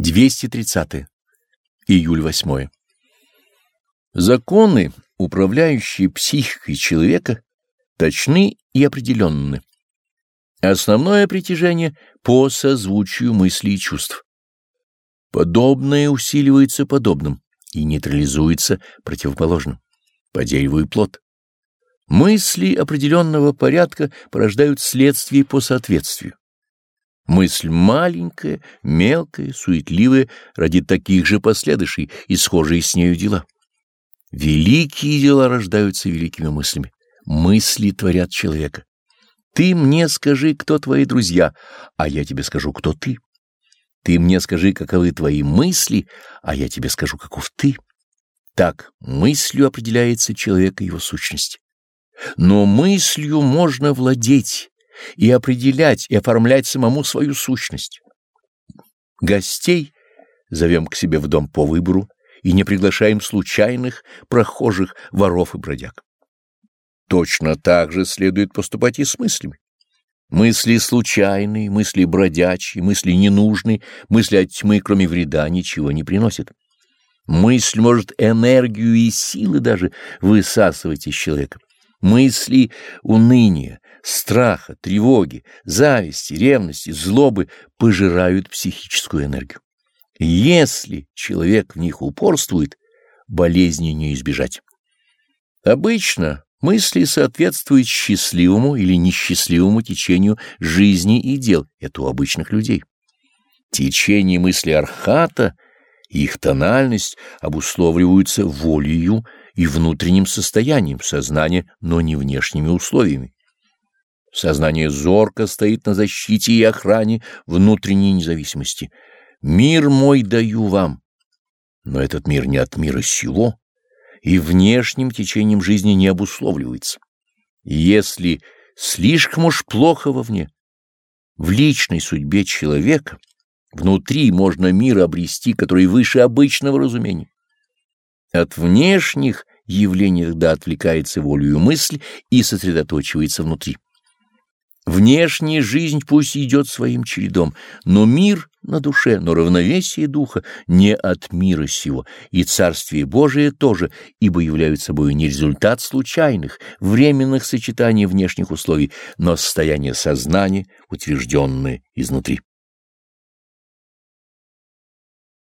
230. Июль 8. Законы, управляющие психикой человека, точны и определенны. Основное притяжение по созвучию мыслей и чувств. Подобное усиливается подобным и нейтрализуется противоположным. По дереву и плод. Мысли определенного порядка порождают следствие по соответствию. Мысль маленькая, мелкая, суетливая ради таких же последующей и схожие с нею дела. Великие дела рождаются великими мыслями. Мысли творят человека. Ты мне скажи, кто твои друзья, а я тебе скажу, кто ты. Ты мне скажи, каковы твои мысли, а я тебе скажу, каков ты. Так мыслью определяется человек и его сущность. Но мыслью можно владеть, и определять и оформлять самому свою сущность. Гостей зовем к себе в дом по выбору и не приглашаем случайных, прохожих, воров и бродяг. Точно так же следует поступать и с мыслями. Мысли случайные, мысли бродячие, мысли ненужные, мысли от тьмы, кроме вреда, ничего не приносят. Мысль может энергию и силы даже высасывать из человека. Мысли уныния, страха, тревоги, зависти, ревности, злобы пожирают психическую энергию. Если человек в них упорствует, болезни не избежать. Обычно мысли соответствуют счастливому или несчастливому течению жизни и дел, это у обычных людей. Течение мысли архата и их тональность обусловливаются волею и внутренним состоянием сознания, но не внешними условиями. Сознание зорко стоит на защите и охране внутренней независимости. Мир мой даю вам. Но этот мир не от мира сего и внешним течением жизни не обусловливается. Если слишком уж плохо вовне, в личной судьбе человека, внутри можно мир обрести, который выше обычного разумения. От внешних явлений тогда отвлекается волею мысль и сосредоточивается внутри. Внешняя жизнь пусть идет своим чередом, но мир на душе, но равновесие духа не от мира сего, и Царствие Божие тоже, ибо являют собой не результат случайных, временных сочетаний внешних условий, но состояние сознания, утвержденное изнутри.